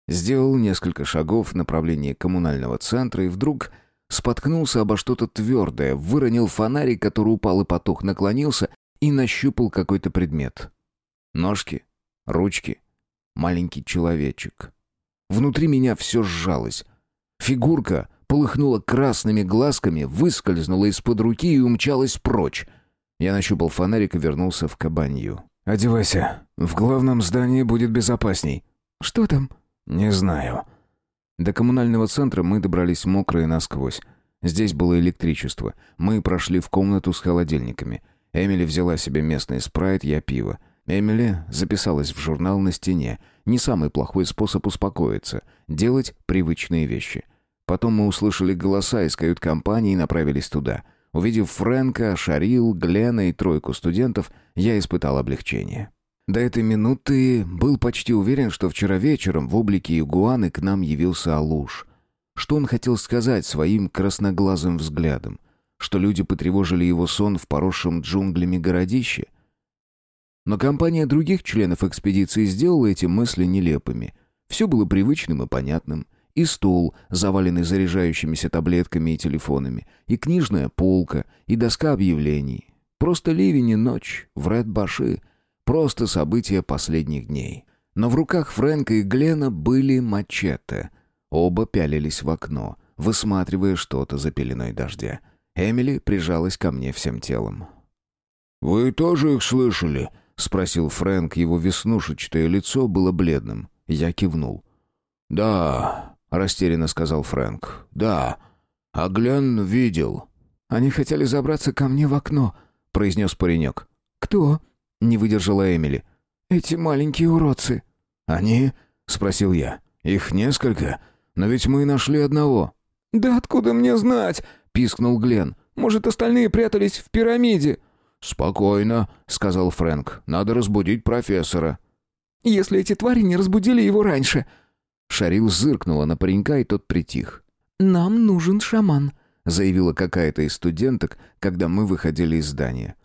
Сделал несколько шагов в направлении коммунального центра и вдруг споткнулся обо что-то твердое, выронил фонарик, который упал и потух, наклонился и нащупал какой-то предмет. Ножки, ручки, маленький человечек. Внутри меня все сжалось. Фигурка полыхнула красными глазками, выскользнула из-под руки и умчалась прочь. Я нащупал фонарик и вернулся в кабанью. «Одевайся. В главном здании будет безопасней». «Что там?» «Не знаю». До коммунального центра мы добрались мокрые насквозь. Здесь было электричество. Мы прошли в комнату с холодильниками. Эмили взяла себе местный спрайт, я пиво. Эмили записалась в журнал на стене. Не самый плохой способ успокоиться. Делать привычные вещи. Потом мы услышали голоса из кают-компании и направились туда. Увидев Фрэнка, Шарил, Глена и тройку студентов, я испытал облегчение. До этой минуты был почти уверен, что вчера вечером в облике игуаны к нам явился Алуш. Что он хотел сказать своим красноглазым взглядом? Что люди потревожили его сон в поросшем джунглями городище? Но компания других членов экспедиции сделала эти мысли нелепыми. Все было привычным и понятным. И стол, заваленный заряжающимися таблетками и телефонами, и книжная полка, и доска объявлений. Просто ливень и ночь в Ред-Баши. Просто события последних дней. Но в руках Фрэнка и Глена были мачете. Оба пялились в окно, высматривая что-то за пеленой дождя. Эмили прижалась ко мне всем телом. «Вы тоже их слышали?» — спросил Фрэнк. Его веснушечное лицо было бледным. Я кивнул. «Да», — растерянно сказал Фрэнк. «Да. А Глен видел». «Они хотели забраться ко мне в окно», — произнес паренек. «Кто?» — не выдержала Эмили. «Эти маленькие уродцы». «Они?» — спросил я. «Их несколько? Но ведь мы нашли одного». «Да откуда мне знать?» — пискнул Глен. «Может, остальные прятались в пирамиде?» «Спокойно», — сказал Фрэнк. «Надо разбудить профессора». «Если эти твари не разбудили его раньше...» Шарил зыркнула на паренька, и тот притих. «Нам нужен шаман», — заявила какая-то из студенток, когда мы выходили из здания.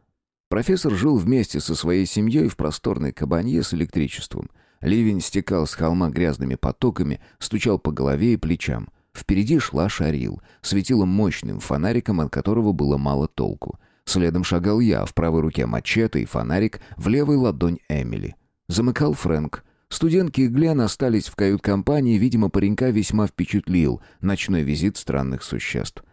Профессор жил вместе со своей семьей в просторной кабанье с электричеством. Ливень стекал с холма грязными потоками, стучал по голове и плечам. Впереди шла Шарил, светила мощным фонариком, от которого было мало толку. Следом шагал я, в правой руке мачете и фонарик, в левой ладонь Эмили. Замыкал Фрэнк. Студентки и Глен остались в кают-компании, видимо, паренька весьма впечатлил ночной визит странных существ.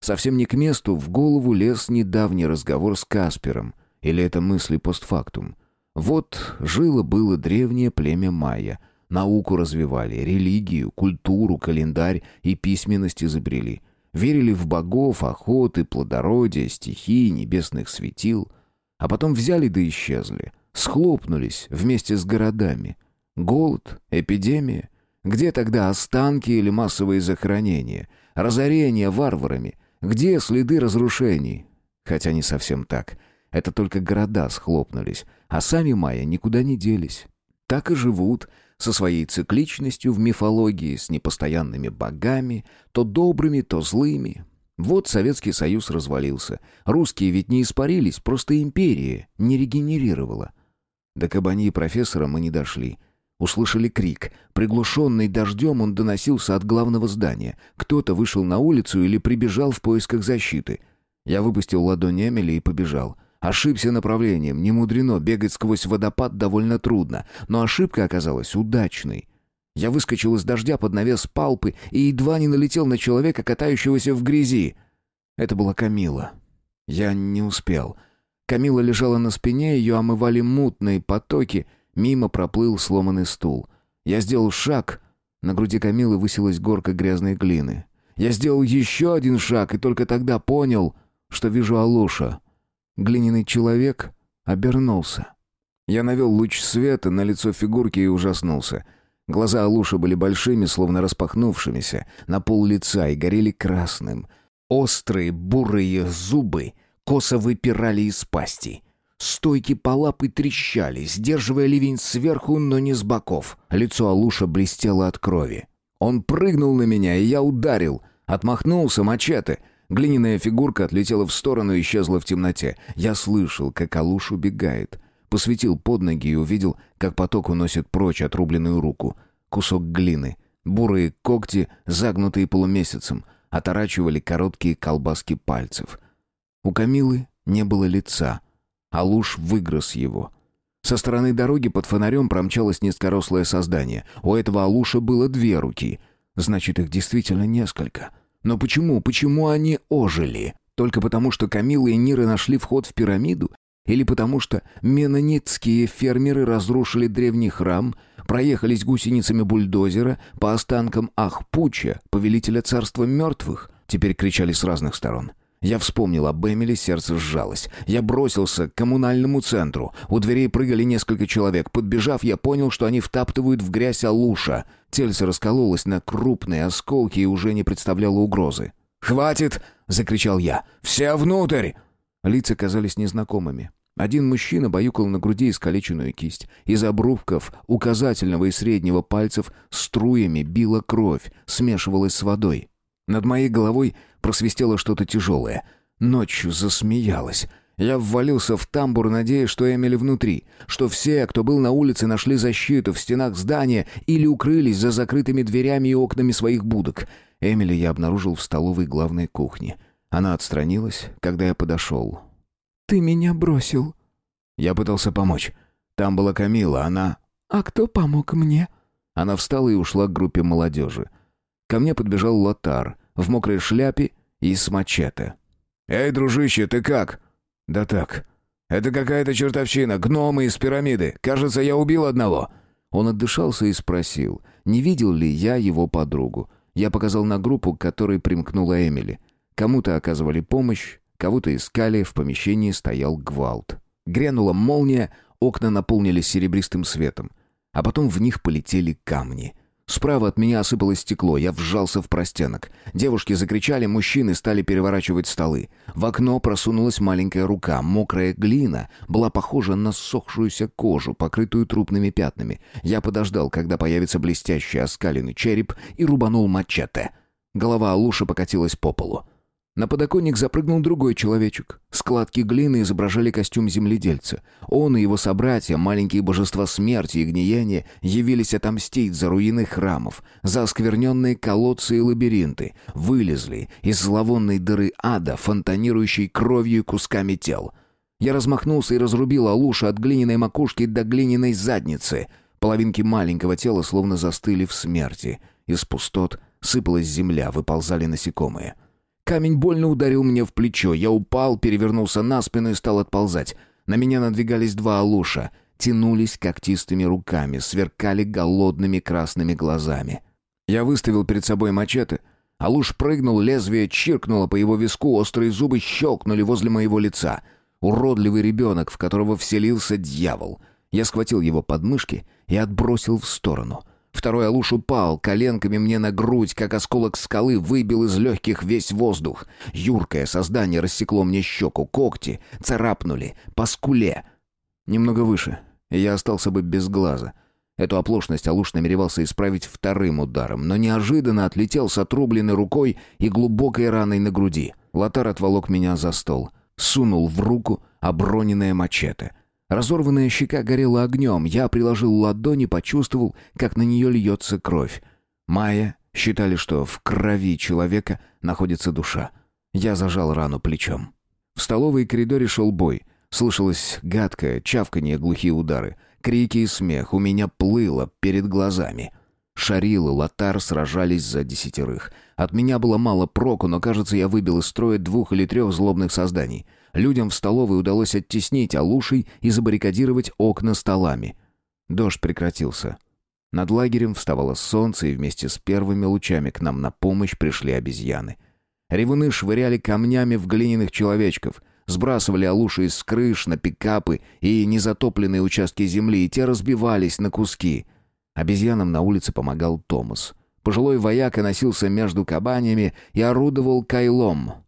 Совсем не к месту в голову лез недавний разговор с Каспером. Или это мысли постфактум. Вот жило-было древнее племя майя. Науку развивали, религию, культуру, календарь и письменность изобрели. Верили в богов, охоты, плодородие, стихии, небесных светил. А потом взяли да исчезли. Схлопнулись вместе с городами. Голод, эпидемия. Где тогда останки или массовые захоронения? Разорение варварами? Где следы разрушений? Хотя не совсем так. Это только города схлопнулись, а сами майя никуда не делись. Так и живут, со своей цикличностью в мифологии, с непостоянными богами, то добрыми, то злыми. Вот Советский Союз развалился. Русские ведь не испарились, просто империя не регенерировала. До кабани профессора мы не дошли. Услышали крик. Приглушенный дождем он доносился от главного здания. Кто-то вышел на улицу или прибежал в поисках защиты. Я выпустил ладонь Эмили и побежал. Ошибся направлением, не мудрено, бегать сквозь водопад довольно трудно, но ошибка оказалась удачной. Я выскочил из дождя под навес палпы и едва не налетел на человека, катающегося в грязи. Это была Камила. Я не успел. Камила лежала на спине, ее омывали мутные потоки, мимо проплыл сломанный стул. Я сделал шаг, на груди Камилы высилась горка грязной глины. Я сделал еще один шаг и только тогда понял, что вижу Алуша. Глиняный человек обернулся. Я навел луч света на лицо фигурки и ужаснулся. Глаза Алуши были большими, словно распахнувшимися, на пол лица и горели красным. Острые бурые зубы косо выпирали из пасти. Стойки по лапы трещали, сдерживая ливень сверху, но не с боков. Лицо Алуша блестело от крови. Он прыгнул на меня, и я ударил. Отмахнулся мачете. Глиняная фигурка отлетела в сторону и исчезла в темноте. Я слышал, как Алуш убегает. Посветил под ноги и увидел, как поток уносит прочь отрубленную руку. Кусок глины. Бурые когти, загнутые полумесяцем, оторачивали короткие колбаски пальцев. У Камилы не было лица. Алуш выгрыз его. Со стороны дороги под фонарем промчалось низкорослое создание. У этого Алуша было две руки. Значит, их действительно несколько. Но почему, почему они ожили? Только потому, что Камила и Нира нашли вход в пирамиду? Или потому что менонитские фермеры разрушили древний храм, проехались гусеницами бульдозера по останкам Ахпуча, повелителя царства мертвых? Теперь кричали с разных сторон. Я вспомнил об Эмили, сердце сжалось. Я бросился к коммунальному центру. У дверей прыгали несколько человек. Подбежав, я понял, что они втаптывают в грязь Алуша. Тельце раскололось на крупные осколки и уже не представляло угрозы. «Хватит!» — закричал я. «Все внутрь!» Лица казались незнакомыми. Один мужчина баюкал на груди искалеченную кисть. Из обрубков указательного и среднего пальцев струями била кровь, смешивалась с водой. Над моей головой просвистело что-то тяжелое. Ночью засмеялась. Я ввалился в тамбур, надеясь, что Эмили внутри, что все, кто был на улице, нашли защиту в стенах здания или укрылись за закрытыми дверями и окнами своих будок. Эмили я обнаружил в столовой главной кухни. Она отстранилась, когда я подошел. «Ты меня бросил». Я пытался помочь. Там была Камила, она... «А кто помог мне?» Она встала и ушла к группе молодежи. Ко мне подбежал Лотар в мокрой шляпе и с мачете. «Эй, дружище, ты как?» «Да так. Это какая-то чертовщина, гномы из пирамиды. Кажется, я убил одного». Он отдышался и спросил, не видел ли я его подругу. Я показал на группу, к которой примкнула Эмили. Кому-то оказывали помощь, кого-то искали, в помещении стоял гвалт. Грянула молния, окна наполнились серебристым светом. А потом в них полетели камни — Справа от меня осыпалось стекло, я вжался в простенок. Девушки закричали, мужчины стали переворачивать столы. В окно просунулась маленькая рука, мокрая глина была похожа на ссохшуюся кожу, покрытую трупными пятнами. Я подождал, когда появится блестящий оскаленный череп, и рубанул мачете. Голова Алуши покатилась по полу. На подоконник запрыгнул другой человечек. Складки глины изображали костюм земледельца. Он и его собратья, маленькие божества смерти и гниения, явились отомстить за руины храмов, за оскверненные колодцы и лабиринты, вылезли из зловонной дыры ада, фонтанирующей кровью и кусками тел. Я размахнулся и разрубил Алуша от глиняной макушки до глиняной задницы. Половинки маленького тела словно застыли в смерти. Из пустот сыпалась земля, выползали насекомые — Камень больно ударил мне в плечо. Я упал, перевернулся на спину и стал отползать. На меня надвигались два алуша. Тянулись когтистыми руками, сверкали голодными красными глазами. Я выставил перед собой мачете. Алуш прыгнул, лезвие чиркнуло по его виску, острые зубы щелкнули возле моего лица. Уродливый ребенок, в которого вселился дьявол. Я схватил его подмышки и отбросил в сторону — Второй алуш упал, коленками мне на грудь, как осколок скалы, выбил из легких весь воздух. Юркое создание рассекло мне щеку, когти царапнули по скуле. Немного выше, и я остался бы без глаза. Эту оплошность Алуш намеревался исправить вторым ударом, но неожиданно отлетел с отрубленной рукой и глубокой раной на груди. Лотар отволок меня за стол, сунул в руку оброненное мачете — Разорванная щека горела огнем. Я приложил ладонь и почувствовал, как на нее льется кровь. Майя считали, что в крови человека находится душа. Я зажал рану плечом. В столовой и коридоре шел бой. Слышалось гадкое, чавканье, глухие удары. Крики и смех у меня плыло перед глазами. Шарил и Лотар сражались за десятерых. От меня было мало проку, но, кажется, я выбил из строя двух или трех злобных созданий. Людям в столовой удалось оттеснить Алушей и забаррикадировать окна столами. Дождь прекратился. Над лагерем вставало солнце, и вместе с первыми лучами к нам на помощь пришли обезьяны. Ревуны швыряли камнями в глиняных человечков, сбрасывали алуши из крыш на пикапы и незатопленные участки земли, и те разбивались на куски. Обезьянам на улице помогал Томас. Пожилой вояка носился между кабанями и орудовал кайлом.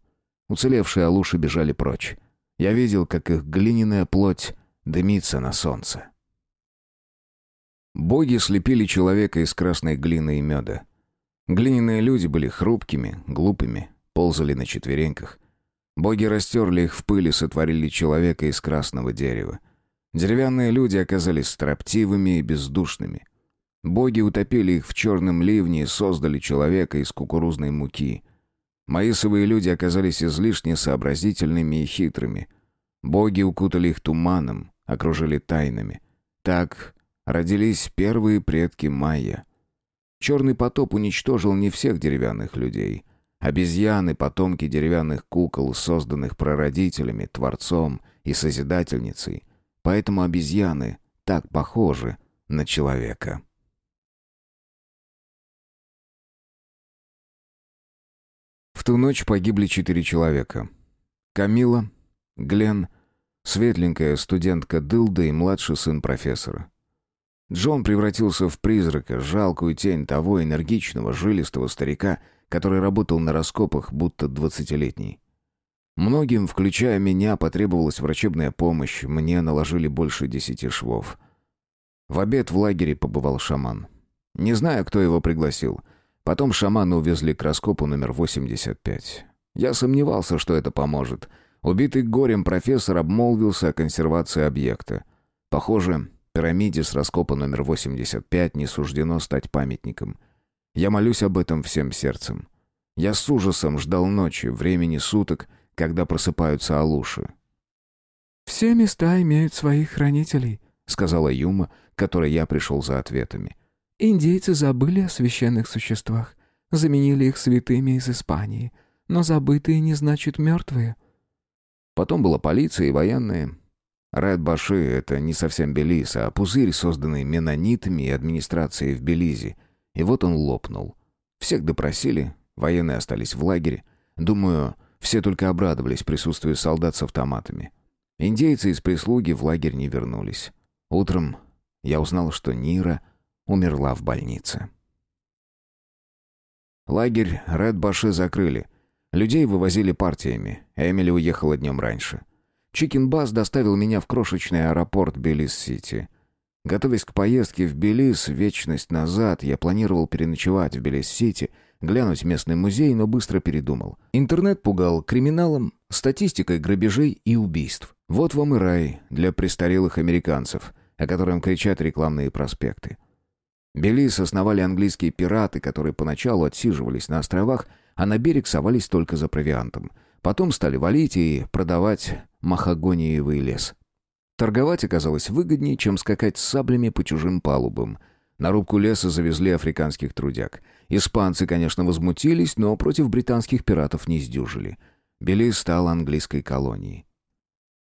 Уцелевшие алуши бежали прочь. Я видел, как их глиняная плоть дымится на солнце. Боги слепили человека из красной глины и меда. Глиняные люди были хрупкими, глупыми, ползали на четвереньках. Боги растерли их в пыли, сотворили человека из красного дерева. Деревянные люди оказались строптивыми и бездушными. Боги утопили их в черном ливне и создали человека из кукурузной муки. Маисовые люди оказались излишне сообразительными и хитрыми. Боги укутали их туманом, окружили тайнами. Так родились первые предки майя. Черный потоп уничтожил не всех деревянных людей. Обезьяны, потомки деревянных кукол, созданных прародителями, Творцом и Созидательницей. Поэтому обезьяны так похожи на человека. Ту ночь погибли четыре человека. Камила, Глен, светленькая студентка Дылда и младший сын профессора. Джон превратился в призрака, жалкую тень того энергичного, жилистого старика, который работал на раскопах, будто двадцатилетний. Многим, включая меня, потребовалась врачебная помощь, мне наложили больше десяти швов. В обед в лагере побывал шаман. Не знаю, кто его пригласил. Потом шамана увезли к раскопу номер 85. Я сомневался, что это поможет. Убитый горем профессор обмолвился о консервации объекта. Похоже, Пирамиде с раскопа номер 85 не суждено стать памятником. Я молюсь об этом всем сердцем. Я с ужасом ждал ночи, времени суток, когда просыпаются алуши. «Все места имеют своих хранителей», — сказала Юма, которой я пришел за ответами. «Индейцы забыли о священных существах, заменили их святыми из Испании, но забытые не значит мертвые». Потом была полиция и военные, Ред Баши — это не совсем Белиз, а пузырь, созданный менонитами и администрацией в Белизе. И вот он лопнул. Всех допросили, военные остались в лагере. Думаю, все только обрадовались присутствию солдат с автоматами. Индейцы из прислуги в лагерь не вернулись. Утром я узнал, что Нира умерла в больнице. Лагерь Ред Баши закрыли. Людей вывозили партиями. Эмили уехала днем раньше. Chicken bus доставил меня в крошечный аэропорт Белиз-Сити. Готовясь к поездке в Белиз вечность назад, я планировал переночевать в Белиз-Сити, глянуть местный музей, но быстро передумал. Интернет пугал криминалом, статистикой грабежей и убийств. Вот вам и рай для престарелых американцев, о котором кричат рекламные проспекты. Белиз основали английские пираты, которые поначалу отсиживались на островах, а на берег совались только за провиантом. Потом стали валить и продавать махагониевый лес. Торговать оказалось выгоднее, чем скакать с саблями по чужим палубам. На рубку леса завезли африканских трудяг. Испанцы, конечно, возмутились, но против британских пиратов не сдюжили. Белиз стал английской колонией.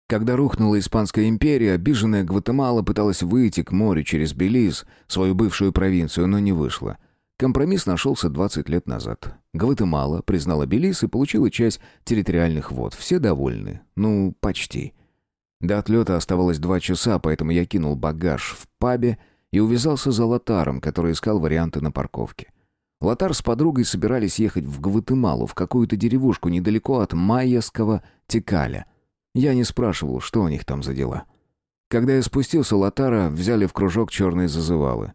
Когда рухнула Испанская империя, обиженная Гватемала пыталась выйти к морю через Белиз, свою бывшую провинцию, но не вышло. Компромисс нашелся 20 лет назад. Гватемала признала Белиз и получила часть территориальных вод. Все довольны. Ну, почти. До отлета оставалось два часа, поэтому я кинул багаж в пабе и увязался за Лотаром, который искал варианты на парковке. Лотар с подругой собирались ехать в Гватемалу, в какую-то деревушку недалеко от майяского Текаля. Я не спрашивал, что у них там за дела. Когда я спустился, Лотара взяли в кружок черные зазывалы.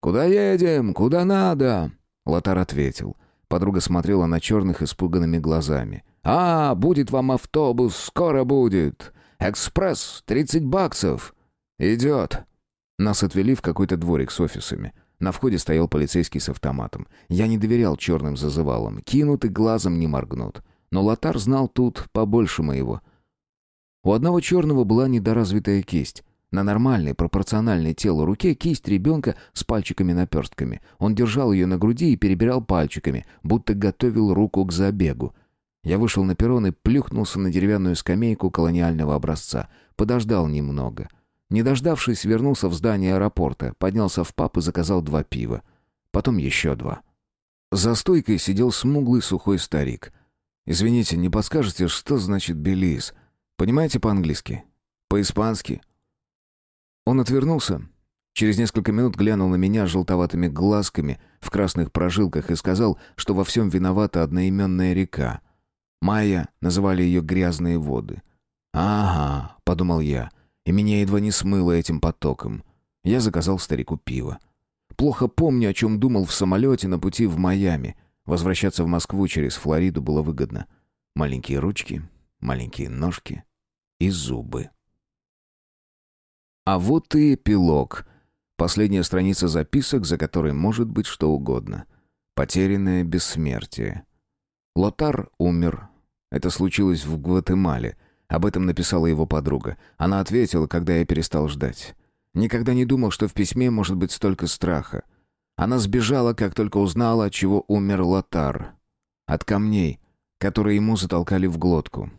«Куда едем? Куда надо?» Лотар ответил. Подруга смотрела на черных испуганными глазами. «А, будет вам автобус, скоро будет. Экспресс, тридцать баксов. Идет». Нас отвели в какой-то дворик с офисами. На входе стоял полицейский с автоматом. Я не доверял черным зазывалам. Кинут и глазом не моргнут. Но Лотар знал тут побольше моего. У одного черного была недоразвитая кисть. На нормальной, пропорциональной телу руке кисть ребенка с пальчиками-наперстками. Он держал ее на груди и перебирал пальчиками, будто готовил руку к забегу. Я вышел на перрон и плюхнулся на деревянную скамейку колониального образца. Подождал немного. Не дождавшись, вернулся в здание аэропорта, поднялся в паб и заказал два пива. Потом еще два. За стойкой сидел смуглый сухой старик. «Извините, не подскажете, что значит «белиз»? Понимаете по-английски? По-испански?» Он отвернулся. Через несколько минут глянул на меня желтоватыми глазками в красных прожилках и сказал, что во всем виновата одноименная река. Майя называли ее «грязные воды». «Ага», — подумал я, и меня едва не смыло этим потоком. Я заказал старику пиво. Плохо помню, о чем думал в самолете на пути в Майами. Возвращаться в Москву через Флориду было выгодно. Маленькие ручки, маленькие ножки и зубы. А вот и эпилог. Последняя страница записок, за которой может быть что угодно. Потерянное бессмертие. Лотар умер. Это случилось в Гватемале. Об этом написала его подруга. Она ответила, когда я перестал ждать. Никогда не думал, что в письме может быть столько страха. Она сбежала, как только узнала, от чего умер Лотар. От камней, которые ему затолкали в глотку.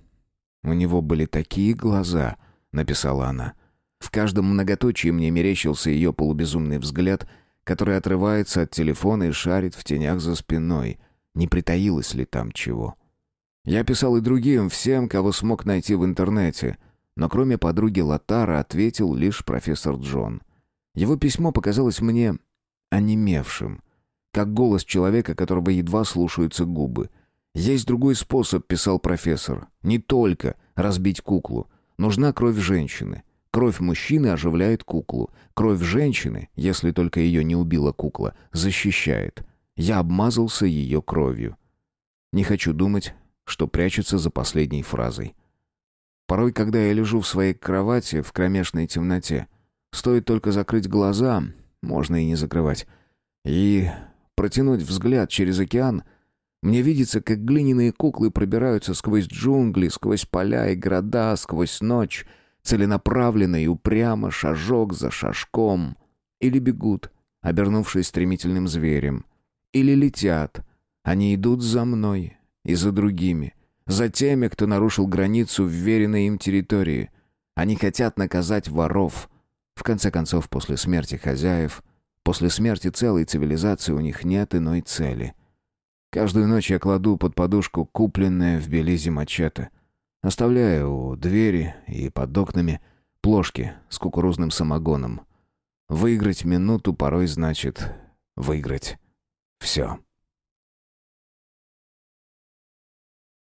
«У него были такие глаза», — написала она, — в каждом многоточии мне мерещился ее полубезумный взгляд, который отрывается от телефона и шарит в тенях за спиной. Не притаилось ли там чего? Я писал и другим, всем, кого смог найти в интернете, но кроме подруги Латара ответил лишь профессор Джон. Его письмо показалось мне онемевшим, как голос человека, которого едва слушаются губы. «Есть другой способ», — писал профессор, — «не только разбить куклу. Нужна кровь женщины. Кровь мужчины оживляет куклу. Кровь женщины, если только ее не убила кукла, защищает. Я обмазался ее кровью. Не хочу думать, что прячется за последней фразой. Порой, когда я лежу в своей кровати в кромешной темноте, стоит только закрыть глаза, можно и не закрывать, и протянуть взгляд через океан, мне видится, как глиняные куклы пробираются сквозь джунгли, сквозь поля и города, сквозь ночь — целенаправленно и упрямо, шажок за шажком. Или бегут, обернувшись стремительным зверем. Или летят. Они идут за мной и за другими. За теми, кто нарушил границу вверенной им территории. Они хотят наказать воров. В конце концов, после смерти хозяев, после смерти целой цивилизации у них нет иной цели. Каждую ночь я кладу под подушку купленное в Белизе мачете — Оставляю у двери и под окнами плошки с кукурузным самогоном. Выиграть минуту порой значит выиграть все.